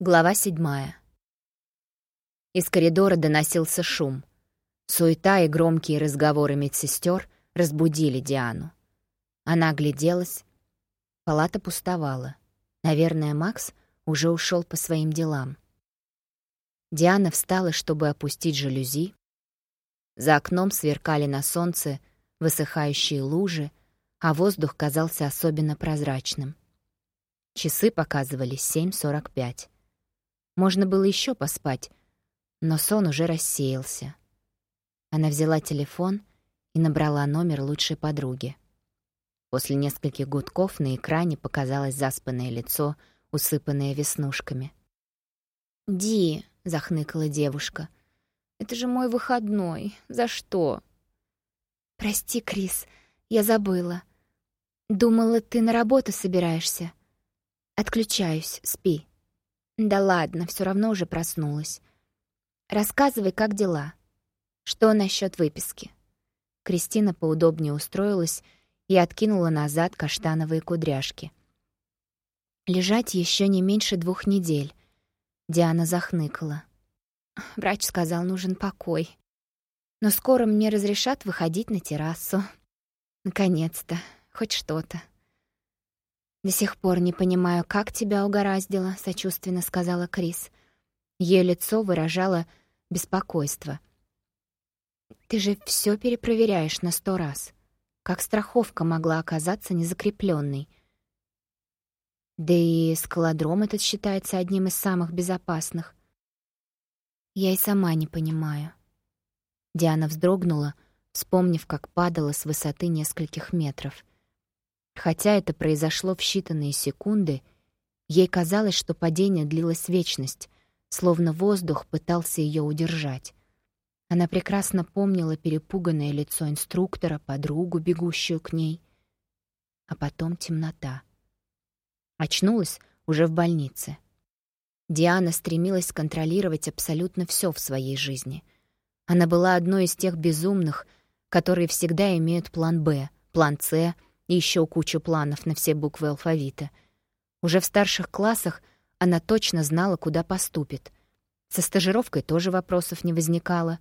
Глава седьмая. Из коридора доносился шум. Суета и громкие разговоры медсестер разбудили Диану. Она огляделась. Палата пустовала. Наверное, Макс уже ушел по своим делам. Диана встала, чтобы опустить жалюзи. За окном сверкали на солнце высыхающие лужи, а воздух казался особенно прозрачным. Часы показывали 7.45. Можно было еще поспать, но сон уже рассеялся. Она взяла телефон и набрала номер лучшей подруги. После нескольких гудков на экране показалось заспанное лицо, усыпанное веснушками. «Ди», — захныкала девушка, — «это же мой выходной. За что?» «Прости, Крис, я забыла. Думала, ты на работу собираешься. Отключаюсь, спи». «Да ладно, все равно уже проснулась. Рассказывай, как дела. Что насчет выписки?» Кристина поудобнее устроилась и откинула назад каштановые кудряшки. «Лежать еще не меньше двух недель», — Диана захныкала. Врач сказал, нужен покой. Но скоро мне разрешат выходить на террасу. Наконец-то, хоть что-то. «До сих пор не понимаю, как тебя угораздило», — сочувственно сказала Крис. Ее лицо выражало беспокойство. «Ты же все перепроверяешь на сто раз. Как страховка могла оказаться незакрепленной? Да и скалодром этот считается одним из самых безопасных. Я и сама не понимаю». Диана вздрогнула, вспомнив, как падала с высоты нескольких метров — Хотя это произошло в считанные секунды, ей казалось, что падение длилось вечность, словно воздух пытался ее удержать. Она прекрасно помнила перепуганное лицо инструктора, подругу, бегущую к ней. А потом темнота. Очнулась уже в больнице. Диана стремилась контролировать абсолютно все в своей жизни. Она была одной из тех безумных, которые всегда имеют план «Б», план «С», и еще кучу планов на все буквы алфавита. Уже в старших классах она точно знала, куда поступит. Со стажировкой тоже вопросов не возникало.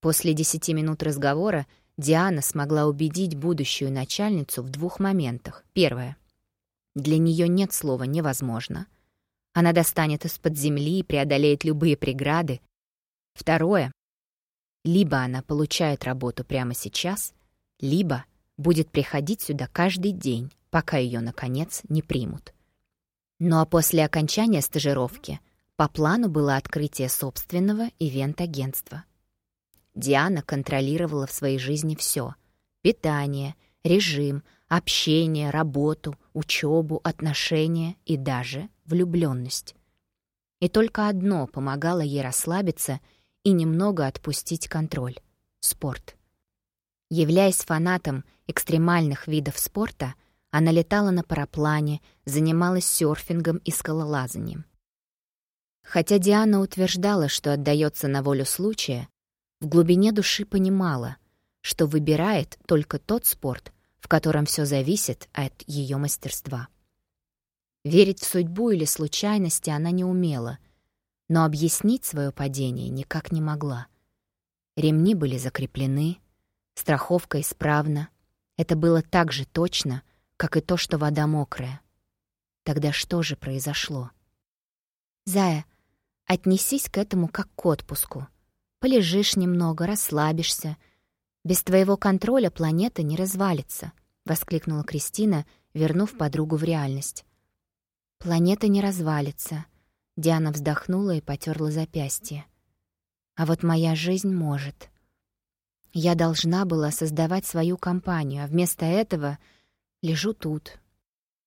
После десяти минут разговора Диана смогла убедить будущую начальницу в двух моментах. Первое. Для нее нет слова «невозможно». Она достанет из-под земли и преодолеет любые преграды. Второе. Либо она получает работу прямо сейчас, либо — будет приходить сюда каждый день, пока ее, наконец, не примут. Ну а после окончания стажировки по плану было открытие собственного ивент-агентства. Диана контролировала в своей жизни все: питание, режим, общение, работу, учебу, отношения и даже влюбленность. И только одно помогало ей расслабиться и немного отпустить контроль — спорт. Являясь фанатом экстремальных видов спорта, она летала на параплане, занималась серфингом и скалолазанием. Хотя Диана утверждала, что отдается на волю случая, в глубине души понимала, что выбирает только тот спорт, в котором все зависит от ее мастерства. Верить в судьбу или случайности она не умела, но объяснить свое падение никак не могла. Ремни были закреплены, страховка исправна, это было так же точно, как и то, что вода мокрая. Тогда что же произошло? «Зая, отнесись к этому как к отпуску. Полежишь немного, расслабишься. Без твоего контроля планета не развалится», — воскликнула Кристина, вернув подругу в реальность. «Планета не развалится», — Диана вздохнула и потерла запястье. «А вот моя жизнь может». Я должна была создавать свою компанию, а вместо этого лежу тут.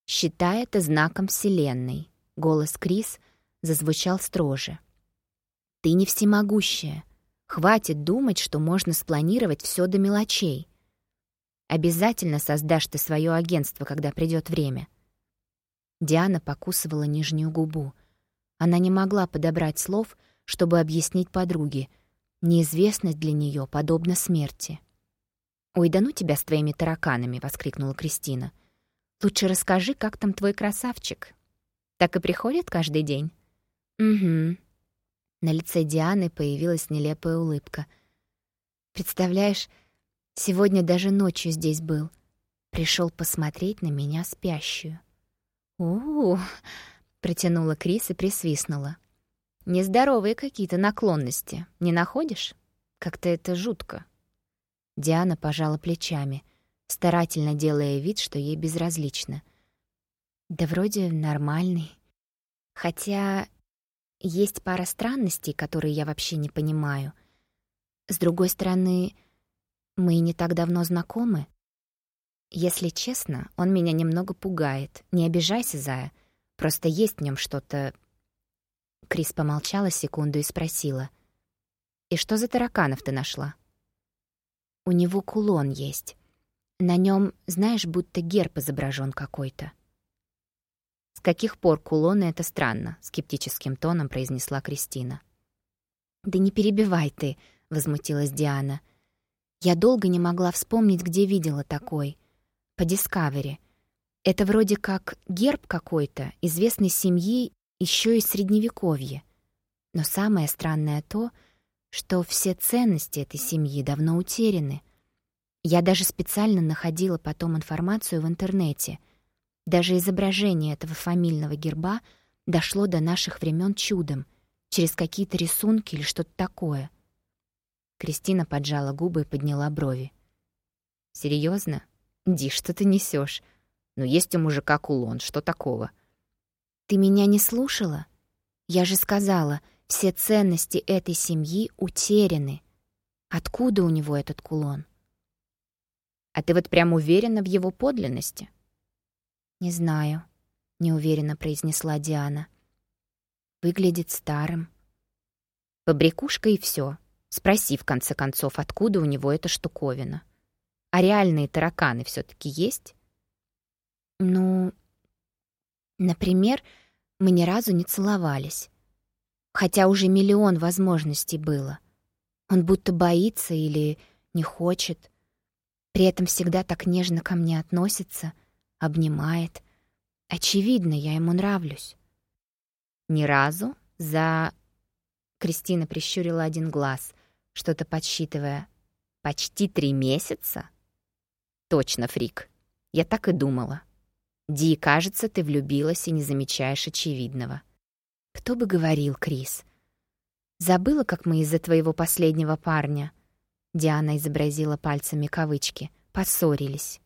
Считай это знаком Вселенной. Голос Крис зазвучал строже. Ты не всемогущая. Хватит думать, что можно спланировать все до мелочей. Обязательно создашь ты свое агентство, когда придет время. Диана покусывала нижнюю губу. Она не могла подобрать слов, чтобы объяснить подруге, Неизвестность для нее подобна смерти. «Ой, да ну тебя с твоими тараканами!» — воскликнула Кристина. «Лучше расскажи, как там твой красавчик. Так и приходит каждый день?» «Угу». На лице Дианы появилась нелепая улыбка. «Представляешь, сегодня даже ночью здесь был. Пришел посмотреть на меня спящую». «У-у-у», — протянула Крис и присвистнула. «Нездоровые какие-то наклонности, не находишь? Как-то это жутко». Диана пожала плечами, старательно делая вид, что ей безразлично. «Да вроде нормальный. Хотя есть пара странностей, которые я вообще не понимаю. С другой стороны, мы не так давно знакомы. Если честно, он меня немного пугает. Не обижайся, Зая. Просто есть в нем что-то...» Крис помолчала секунду и спросила. «И что за тараканов ты нашла?» У него кулон есть. На нем, знаешь, будто герб изображен какой-то. «С каких пор кулоны — это странно?» — скептическим тоном произнесла Кристина. «Да не перебивай ты», — возмутилась Диана. «Я долго не могла вспомнить, где видела такой. По Дискавери. Это вроде как герб какой-то, известной семьи еще из Средневековья. Но самое странное то — что все ценности этой семьи давно утеряны. Я даже специально находила потом информацию в интернете. Даже изображение этого фамильного герба дошло до наших времен чудом, через какие-то рисунки или что-то такое. Кристина поджала губы и подняла брови. Серьезно? Ди, что ты несешь? Ну есть у мужика кулон, что такого? Ты меня не слушала? Я же сказала — все ценности этой семьи утеряны. Откуда у него этот кулон? А ты вот прям уверена в его подлинности? Не знаю, неуверенно произнесла Диана. Выглядит старым. Побрякушка и все. Спроси, в конце концов, откуда у него эта штуковина. А реальные тараканы все таки есть? Ну, например, мы ни разу не целовались хотя уже миллион возможностей было. Он будто боится или не хочет. При этом всегда так нежно ко мне относится, обнимает. Очевидно, я ему нравлюсь. Ни разу за... Кристина прищурила один глаз, что-то подсчитывая. Почти три месяца? Точно, Фрик. Я так и думала. Ди, кажется, ты влюбилась и не замечаешь очевидного. Кто бы говорил, Крис? Забыла, как мы из-за твоего последнего парня? Диана изобразила пальцами кавычки. Поссорились.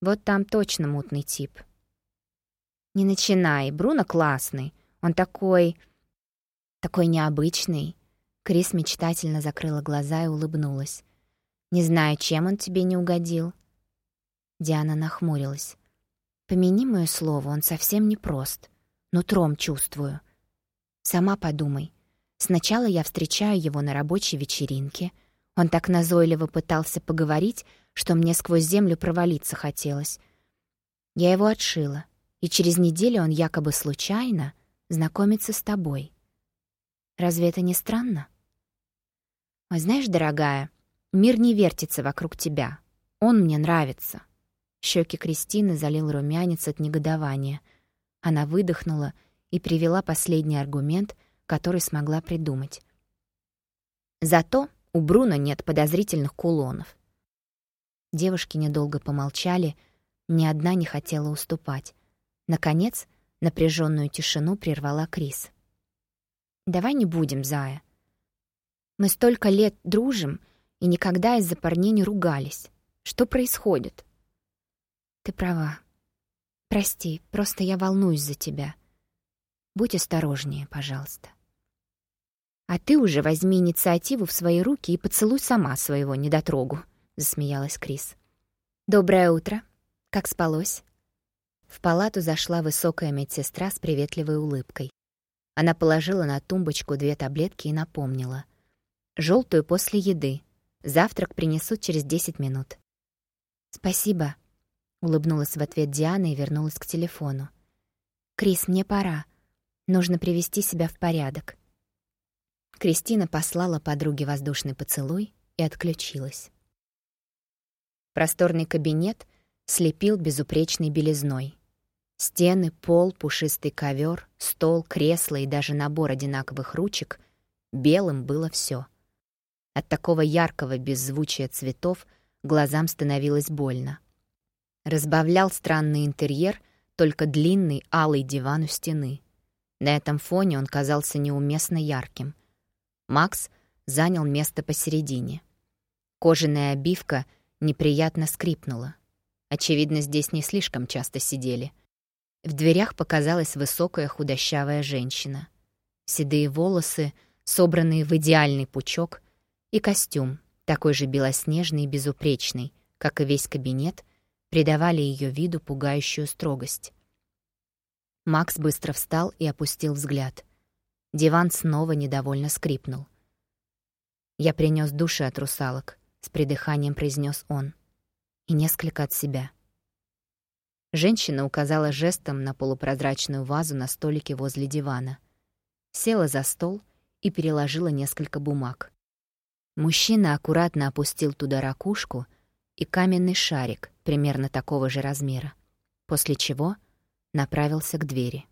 Вот там точно мутный тип. Не начинай, Бруно классный. Он такой... такой необычный. Крис мечтательно закрыла глаза и улыбнулась. «Не знаю, чем он тебе не угодил». Диана нахмурилась. «Помяни моё слово, он совсем не прост нутром чувствую. Сама подумай. Сначала я встречаю его на рабочей вечеринке. Он так назойливо пытался поговорить, что мне сквозь землю провалиться хотелось. Я его отшила, и через неделю он якобы случайно знакомится с тобой. Разве это не странно? Ой, знаешь, дорогая, мир не вертится вокруг тебя. Он мне нравится. Щеки Кристины залил румянец от негодования — она выдохнула и привела последний аргумент, который смогла придумать. Зато у Бруно нет подозрительных кулонов. Девушки недолго помолчали, ни одна не хотела уступать. Наконец, напряженную тишину прервала Крис. «Давай не будем, Зая. Мы столько лет дружим и никогда из-за парней не ругались. Что происходит?» «Ты права», Прости, просто я волнуюсь за тебя. Будь осторожнее, пожалуйста. А ты уже возьми инициативу в свои руки и поцелуй сама своего недотрогу, засмеялась Крис. Доброе утро. Как спалось? В палату зашла высокая медсестра с приветливой улыбкой. Она положила на тумбочку две таблетки и напомнила: "Желтую после еды. Завтрак принесут через десять минут". "Спасибо", Улыбнулась в ответ Диана и вернулась к телефону. «Крис, мне пора. Нужно привести себя в порядок». Кристина послала подруге воздушный поцелуй и отключилась. Просторный кабинет слепил безупречной белизной. Стены, пол, пушистый ковер, стол, кресло и даже набор одинаковых ручек — белым было все. От такого яркого беззвучия цветов глазам становилось больно. Разбавлял странный интерьер только длинный алый диван у стены. На этом фоне он казался неуместно ярким. Макс занял место посередине. Кожаная обивка неприятно скрипнула. Очевидно, здесь не слишком часто сидели. В дверях показалась высокая худощавая женщина. Седые волосы, собранные в идеальный пучок, и костюм, такой же белоснежный и безупречный, как и весь кабинет, придавали ее виду пугающую строгость. Макс быстро встал и опустил взгляд. Диван снова недовольно скрипнул. «Я принес души от русалок», — с придыханием произнес он. «И несколько от себя». Женщина указала жестом на полупрозрачную вазу на столике возле дивана. Села за стол и переложила несколько бумаг. Мужчина аккуратно опустил туда ракушку и каменный шарик примерно такого же размера, после чего направился к двери.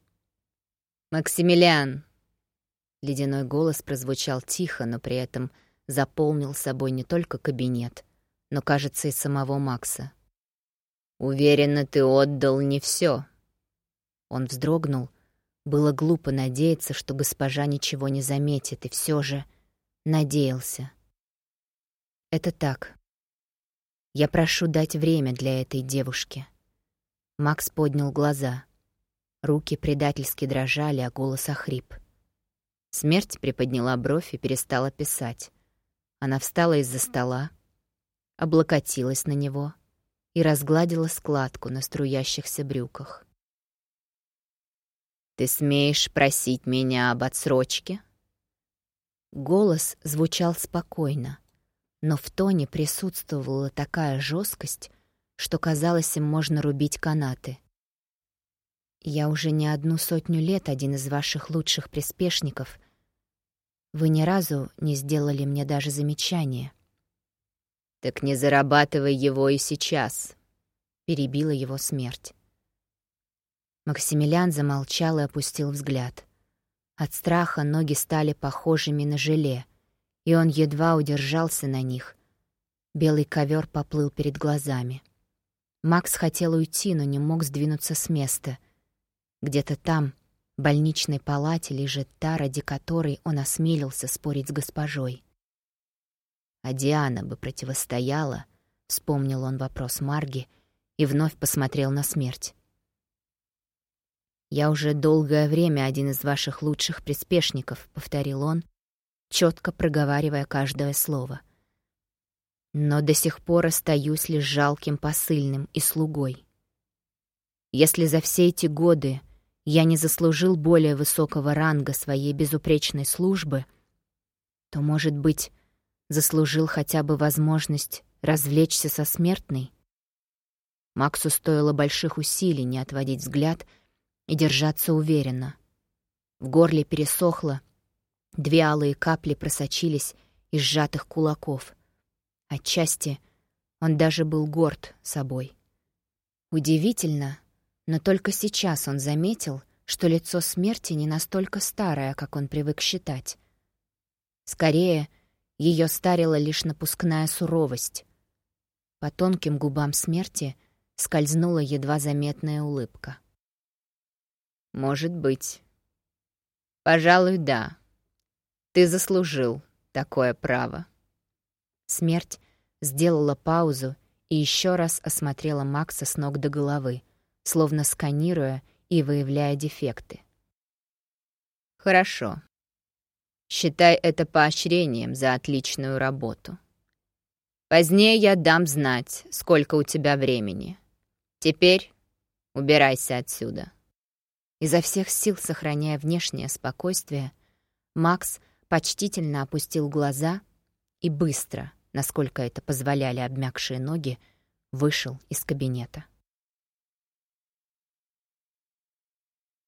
«Максимилиан!» Ледяной голос прозвучал тихо, но при этом заполнил собой не только кабинет, но, кажется, и самого Макса. «Уверена, ты отдал не все. Он вздрогнул. Было глупо надеяться, что госпожа ничего не заметит, и все же надеялся. «Это так. Я прошу дать время для этой девушки». Макс поднял глаза. Руки предательски дрожали, а голос охрип. Смерть приподняла бровь и перестала писать. Она встала из-за стола, облокотилась на него и разгладила складку на струящихся брюках. «Ты смеешь просить меня об отсрочке?» Голос звучал спокойно, но в тоне присутствовала такая жесткость, что казалось, им можно рубить канаты. Я уже не одну сотню лет один из ваших лучших приспешников. Вы ни разу не сделали мне даже замечания. Так не зарабатывай его и сейчас, перебила его смерть. Максимилиан замолчал и опустил взгляд. От страха ноги стали похожими на желе, и он едва удержался на них. Белый ковер поплыл перед глазами. Макс хотел уйти, но не мог сдвинуться с места. Где-то там, в больничной палате, лежит та, ради которой он осмелился спорить с госпожой. А Диана бы противостояла, вспомнил он вопрос Марги и вновь посмотрел на смерть. «Я уже долгое время один из ваших лучших приспешников», — повторил он, четко проговаривая каждое слово. «Но до сих пор остаюсь лишь жалким посыльным и слугой. Если за все эти годы я не заслужил более высокого ранга своей безупречной службы, то, может быть, заслужил хотя бы возможность развлечься со смертной? Максу стоило больших усилий не отводить взгляд и держаться уверенно. В горле пересохло, две алые капли просочились из сжатых кулаков. Отчасти он даже был горд собой. Удивительно, но только сейчас он заметил, что лицо смерти не настолько старое, как он привык считать. Скорее, ее старила лишь напускная суровость. По тонким губам смерти скользнула едва заметная улыбка. «Может быть. Пожалуй, да. Ты заслужил такое право». Смерть сделала паузу и еще раз осмотрела Макса с ног до головы — словно сканируя и выявляя дефекты. «Хорошо. Считай это поощрением за отличную работу. Позднее я дам знать, сколько у тебя времени. Теперь убирайся отсюда». Изо всех сил, сохраняя внешнее спокойствие, Макс почтительно опустил глаза и быстро, насколько это позволяли обмякшие ноги, вышел из кабинета.